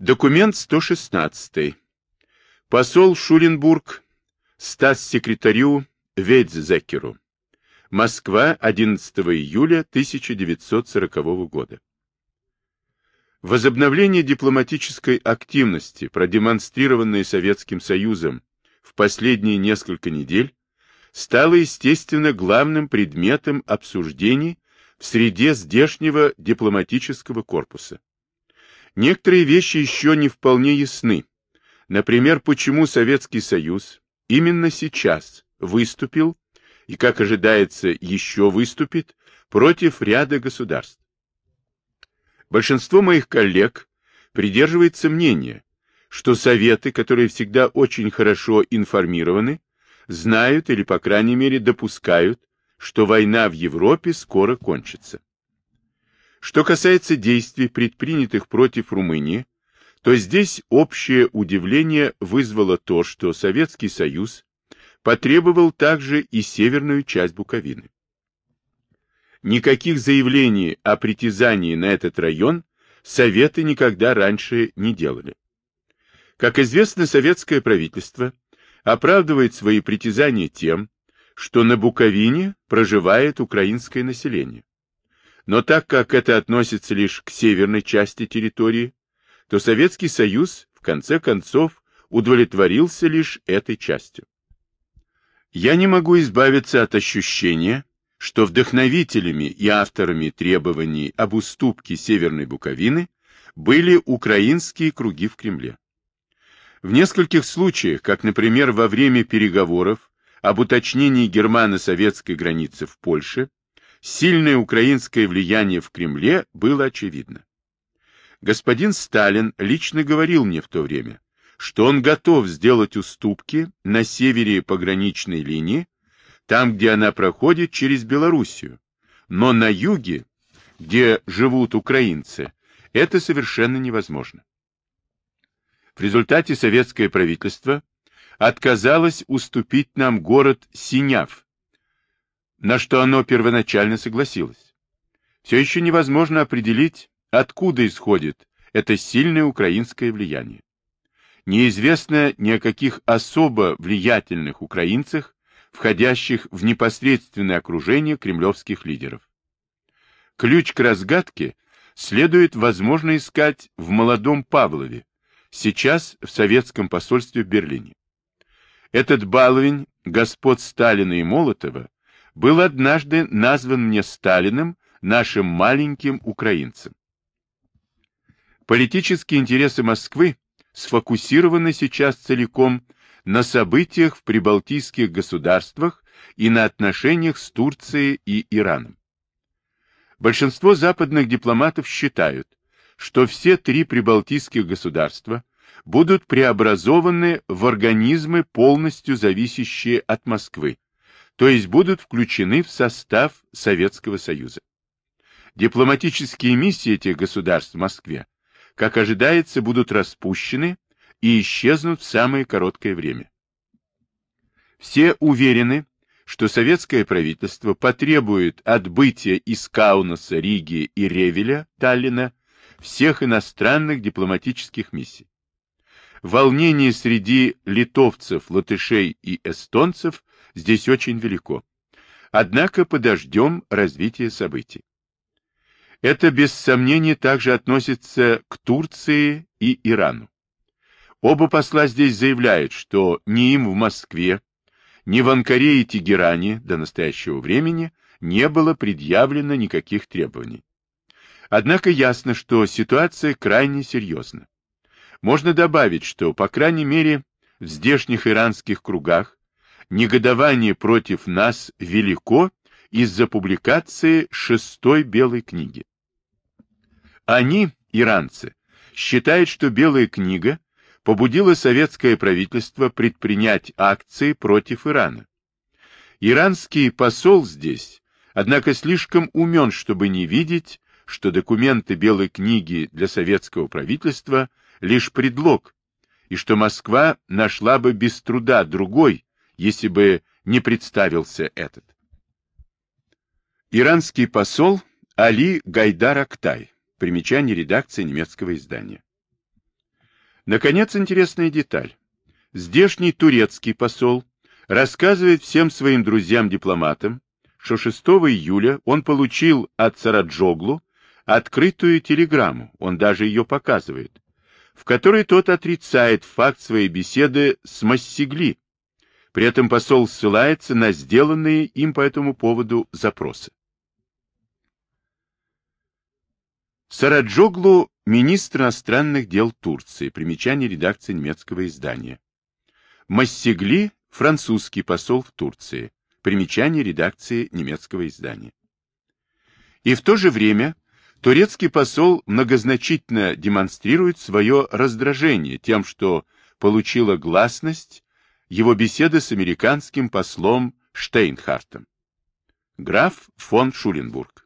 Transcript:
Документ 116. Посол Шуленбург статс-секретарю Вейцзекеру. Москва, 11 июля 1940 года. Возобновление дипломатической активности, продемонстрированной Советским Союзом в последние несколько недель, стало, естественно, главным предметом обсуждений в среде здешнего дипломатического корпуса. Некоторые вещи еще не вполне ясны. Например, почему Советский Союз именно сейчас выступил и, как ожидается, еще выступит против ряда государств. Большинство моих коллег придерживается мнения, что Советы, которые всегда очень хорошо информированы, знают или, по крайней мере, допускают, что война в Европе скоро кончится. Что касается действий, предпринятых против Румынии, то здесь общее удивление вызвало то, что Советский Союз потребовал также и северную часть Буковины. Никаких заявлений о притязании на этот район Советы никогда раньше не делали. Как известно, советское правительство оправдывает свои притязания тем, что на Буковине проживает украинское население. Но так как это относится лишь к северной части территории, то Советский Союз, в конце концов, удовлетворился лишь этой частью. Я не могу избавиться от ощущения, что вдохновителями и авторами требований об уступке Северной Буковины были украинские круги в Кремле. В нескольких случаях, как, например, во время переговоров об уточнении германо-советской границы в Польше, Сильное украинское влияние в Кремле было очевидно. Господин Сталин лично говорил мне в то время, что он готов сделать уступки на севере пограничной линии, там, где она проходит через Белоруссию, но на юге, где живут украинцы, это совершенно невозможно. В результате советское правительство отказалось уступить нам город Синяв, на что оно первоначально согласилось. Все еще невозможно определить, откуда исходит это сильное украинское влияние. Неизвестно ни о каких особо влиятельных украинцах, входящих в непосредственное окружение кремлевских лидеров. Ключ к разгадке следует, возможно, искать в молодом Павлове, сейчас в советском посольстве в Берлине. Этот баловень господ Сталина и Молотова был однажды назван мне Сталиным, нашим маленьким украинцем. Политические интересы Москвы сфокусированы сейчас целиком на событиях в прибалтийских государствах и на отношениях с Турцией и Ираном. Большинство западных дипломатов считают, что все три прибалтийских государства будут преобразованы в организмы, полностью зависящие от Москвы, то есть будут включены в состав Советского Союза. Дипломатические миссии этих государств в Москве, как ожидается, будут распущены и исчезнут в самое короткое время. Все уверены, что советское правительство потребует отбытия из Каунаса, Риги и Ревеля, Таллина, всех иностранных дипломатических миссий. Волнение среди литовцев, латышей и эстонцев здесь очень велико. Однако подождем развития событий. Это без сомнения также относится к Турции и Ирану. Оба посла здесь заявляют, что ни им в Москве, ни в Анкаре и Тегеране до настоящего времени не было предъявлено никаких требований. Однако ясно, что ситуация крайне серьезна. Можно добавить, что, по крайней мере, в здешних иранских кругах негодование против нас велико из-за публикации шестой белой книги. Они, иранцы, считают, что белая книга побудила советское правительство предпринять акции против Ирана. Иранский посол здесь, однако, слишком умен, чтобы не видеть, что документы белой книги для советского правительства лишь предлог, и что Москва нашла бы без труда другой, если бы не представился этот. Иранский посол Али Гайдар Актай. Примечание редакции немецкого издания. Наконец, интересная деталь. Здешний турецкий посол рассказывает всем своим друзьям-дипломатам, что 6 июля он получил от Сараджоглу открытую телеграмму, он даже ее показывает, в которой тот отрицает факт своей беседы с Массигли. При этом посол ссылается на сделанные им по этому поводу запросы. Сараджоглу – министр иностранных дел Турции, примечание редакции немецкого издания. Массигли – французский посол в Турции, примечание редакции немецкого издания. И в то же время турецкий посол многозначительно демонстрирует свое раздражение тем, что получила гласность его беседа с американским послом Штейнхартом. Граф фон Шуленбург